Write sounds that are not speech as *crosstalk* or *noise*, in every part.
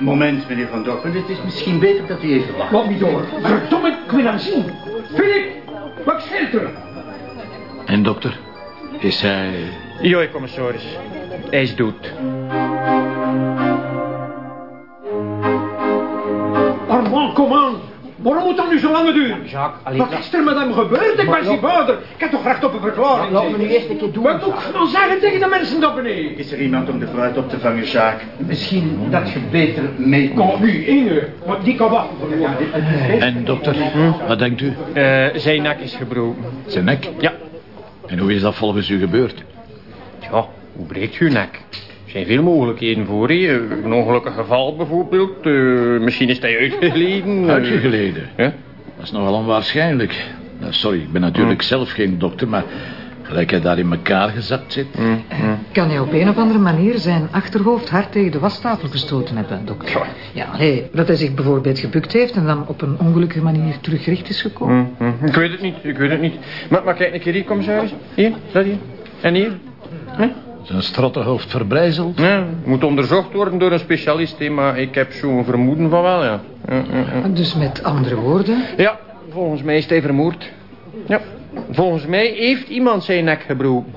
Moment, meneer Van Dorpen. Het is misschien beter dat u even wacht. Laat me door. Verdomme, ik wil hem zien. Filip, wat scheelt er? En dokter? Is hij... Joi, commissaris. Hij is dood. Armand, kom aan. Waarom moet dat nu zo lang duren? Jacques, alleen... Wat is er met hem gebeurd? Ik ben zijn vader. Ik heb toch recht op een verklaring. Laat me nu eerst een keer doen. Wat moet ik nou zeggen tegen de mensen daar beneden? Is er iemand om de fruit op te vangen, Jacques? Misschien dat je beter meekomt. Kom nu, Inge. Want die kan wachten. En dokter, wat denkt u? Eh, zijn nek is gebroken. Zijn nek? Ja. En hoe is dat volgens u gebeurd? Ja, hoe breekt uw nek? Er zijn veel mogelijkheden voor je. Een ongelukkig geval bijvoorbeeld. Eh, misschien is hij uitgeleden. *laughs* Uitgegleden? Ja? Dat is nogal onwaarschijnlijk. Nou, sorry, ik ben natuurlijk zelf geen dokter, maar gelijk hij daar in elkaar gezakt zit... Kan hij op een of andere manier zijn achterhoofd hard tegen de wastafel gestoten hebben, dokter? Ja, nee, dat hij zich bijvoorbeeld gebukt heeft en dan op een ongelukkige manier terugrecht is gekomen. Hm, hm. Ik weet het niet, ik weet het niet. Maar, maar kijk een keer hier, commissaris. Hier, dat hier. En hier. Hm? Zijn strottenhoofd verbrijzeld. Ja, moet onderzocht worden door een specialist, maar ik heb zo'n vermoeden van wel, ja. Ja, ja, ja. Dus met andere woorden, Ja, volgens mij is hij vermoord. Ja, volgens mij heeft iemand zijn nek gebroken.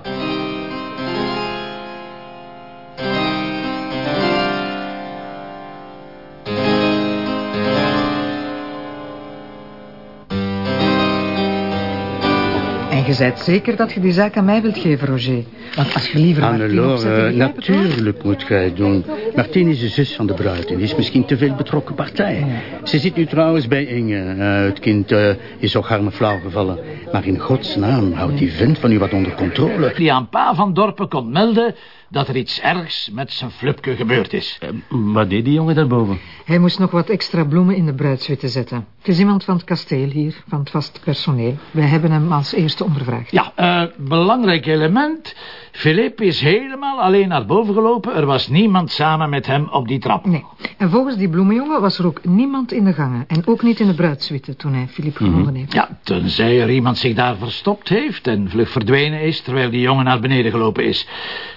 En je zijt zeker dat je die zaak aan mij wilt geven, Roger. Want als je liever het wel. natuurlijk moet gij het doen. Martine is de zus van de bruid en is misschien te veel betrokken partij. Ze zit nu trouwens bij Inge. Eh, het kind eh, is ook harme flauw gevallen. Maar in godsnaam, houdt die vent van u wat onder controle. Die aan pa van Dorpen kon melden dat er iets ergs met zijn flupke gebeurd is. Wat deed die jongen daarboven? Hij moest nog wat extra bloemen in de bruidswitte zetten. Het is iemand van het kasteel hier, van het vast personeel. Wij hebben hem als eerste ondervraagd. Ja, eh, belangrijk element. Philip is helemaal alleen naar boven gelopen. Er was niemand samen met hem op die trap. Nee. En volgens die bloemenjongen was er ook niemand in de gangen. En ook niet in de bruidswitte toen hij Filip gevonden heeft. Ja, tenzij er iemand zich daar verstopt heeft en vlug verdwenen is terwijl die jongen naar beneden gelopen is.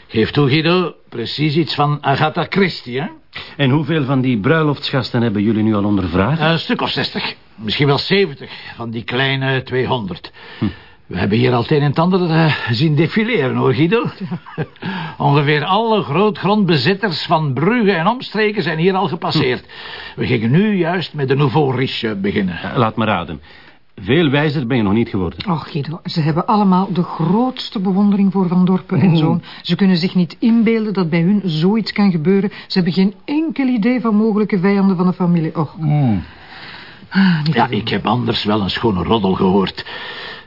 Geef toe, Guido, precies iets van Agatha Christie, hè? En hoeveel van die bruiloftsgasten hebben jullie nu al ondervraagd? Een stuk of zestig, misschien wel zeventig van die kleine 200. We hebben hier al het een en ander eh, zien defileren, hoor, Guido. *laughs* Ongeveer alle grootgrondbezitters van Brugge en omstreken zijn hier al gepasseerd. We gingen nu juist met de Nouveau Riche beginnen. Eh, Laat me raden. Veel wijzer ben je nog niet geworden. Och, Guido, ze hebben allemaal de grootste bewondering voor Van Dorpen en zoon. Ze kunnen zich niet inbeelden dat bij hun zoiets kan gebeuren. Ze hebben geen enkel idee van mogelijke vijanden van de familie. Och. Ah, niet Ja, ik heb anders wel een schone roddel gehoord.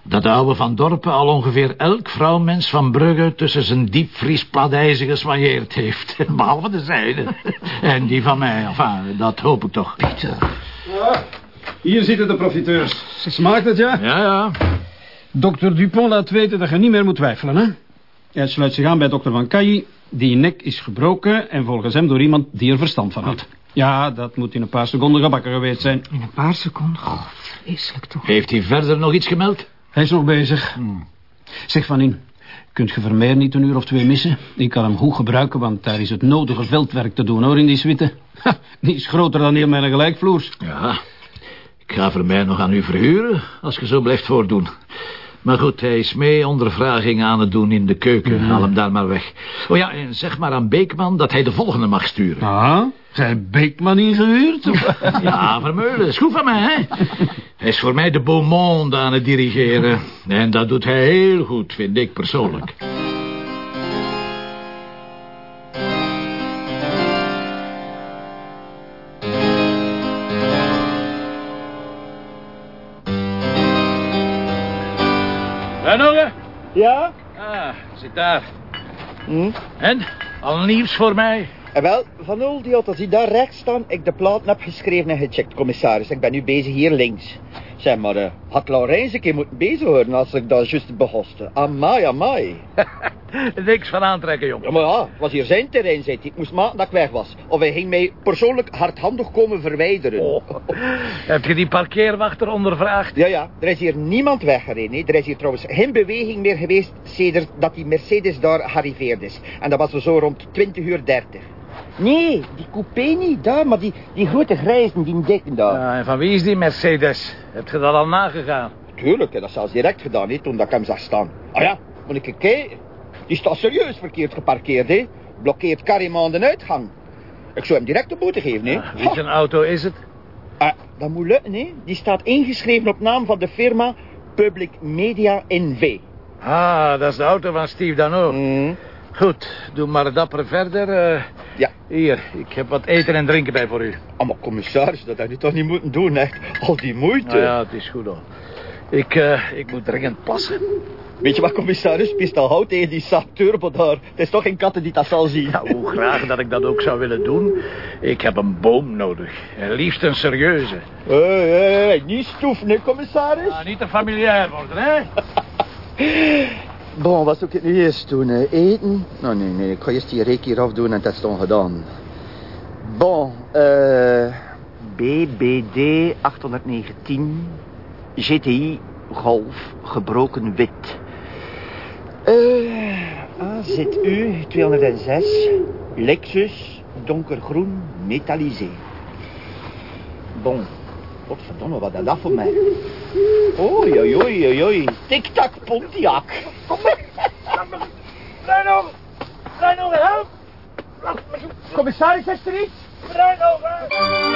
Dat de oude Van Dorpen al ongeveer elk vrouwmens van Brugge... tussen zijn diepvriespladijzen geswanjeerd heeft. *laughs* Behalve de zijne. *laughs* En die van mij, enfin, dat hoop ik toch. Hier zitten de profiteurs. Smaakt het, ja? Ja, ja. Dokter Dupont laat weten dat je niet meer moet twijfelen, hè? Hij sluit zich aan bij dokter Van Cailly. Die nek is gebroken en volgens hem door iemand die er verstand van had. Ja, dat moet in een paar seconden gebakken geweest zijn. In een paar seconden. Goh, vreselijk toch. Heeft hij verder nog iets gemeld? Hij is nog bezig. Zeg Van In, kunt je Vermeer niet een uur of twee missen? Ik kan hem goed gebruiken, want daar is het nodige veldwerk te doen, hoor, in die suite. Ha, *laughs* die is groter dan heel mijn gelijkvloers. Ja. Ik ga voor mij nog aan u verhuren, als je zo blijft voordoen. Maar goed, hij is mee ondervragingen aan het doen in de keuken. Haal hem daar maar weg. Oh ja, en zeg maar aan Beekman dat hij de volgende mag sturen. Ah, zijn Beekman ingehuurd? *laughs* Ja, Vermeulen, is goed van mij, hè? Hij is voor mij de Beaumont aan het dirigeren. En dat doet hij heel goed, vind ik persoonlijk. Vanogen? Ja? Ah, zit daar. En? Al nieuws voor mij? En wel, Van Oel, die had als hij daar rechts staan, ik de platen heb geschreven en gecheckt, commissaris. Ik ben nu bezig hier links. Zeg maar, eh, had Laurens een keer moeten bezig horen als ik dat juist behoste. Amai, amai. *laughs* Niks van aantrekken, jongen. Ja, maar ja, was hier zijn terrein, zei hij. Ik moest maken dat ik weg was. Of hij ging mij persoonlijk hardhandig komen verwijderen. Oh. *laughs* Heb je die parkeerwachter ondervraagd? Ja, ja, er is hier niemand weggereden. hè. Er is hier trouwens geen beweging meer geweest... sedert dat die Mercedes daar gearriveerd is. En dat was zo rond 20 uur 30. Nee, die coupé niet, daar, maar die, die grote grijzen, die dikken daar. Ja, en van wie is die Mercedes? Heb je dat al nagegaan? Tuurlijk, hè, dat zelfs direct gedaan, hè, toen dat ik hem zag staan. Ah ja, moet ik kijken. Die staat serieus verkeerd geparkeerd, hè. Blokkeert carrément de uitgang. Ik zou hem direct de boete geven, hè. Ja, wie zijn auto is het? Ah, dat moet lukken, hè. Die staat ingeschreven op naam van de firma Public Media NV. Ah, dat is de auto van Steve Dano. Mm. Goed, doe maar dapper verder. eh. Ja. Hier, ik heb wat eten en drinken bij voor u. Ah, maar commissaris, dat had u toch niet moeten doen, echt. Al die moeite. Nou ja, het is goed al. Ik, eh, ik moet dringend plassen. Weet je wat, commissaris? Pistel hout tegen die sap turbo daar. Het is toch geen katten die dat zal zien. Nou, hoe graag dat ik dat ook zou willen doen. Ik heb een boom nodig. En liefst een serieuze. Hé, hé, hé, niet stoeven, hè, commissaris? Ah, niet te familiair worden, hè? *laughs* Bon, wat zou ik nu eerst doen? hè? Eten? Nou, nee, nee, ik ga eerst die reek hier afdoen en dat is dan gedaan. Bon, eh... BBD 819, GTI, Golf, gebroken wit. Eh, AZU 206, Lexus, donkergroen, metallisé. Bon, godverdomme, wat is dat voor mij? Oei, oei, oei, oei, oei. Tic-tac Pontiac. Bruino! Bruino, help! Commissaris, is er iets? Bruino!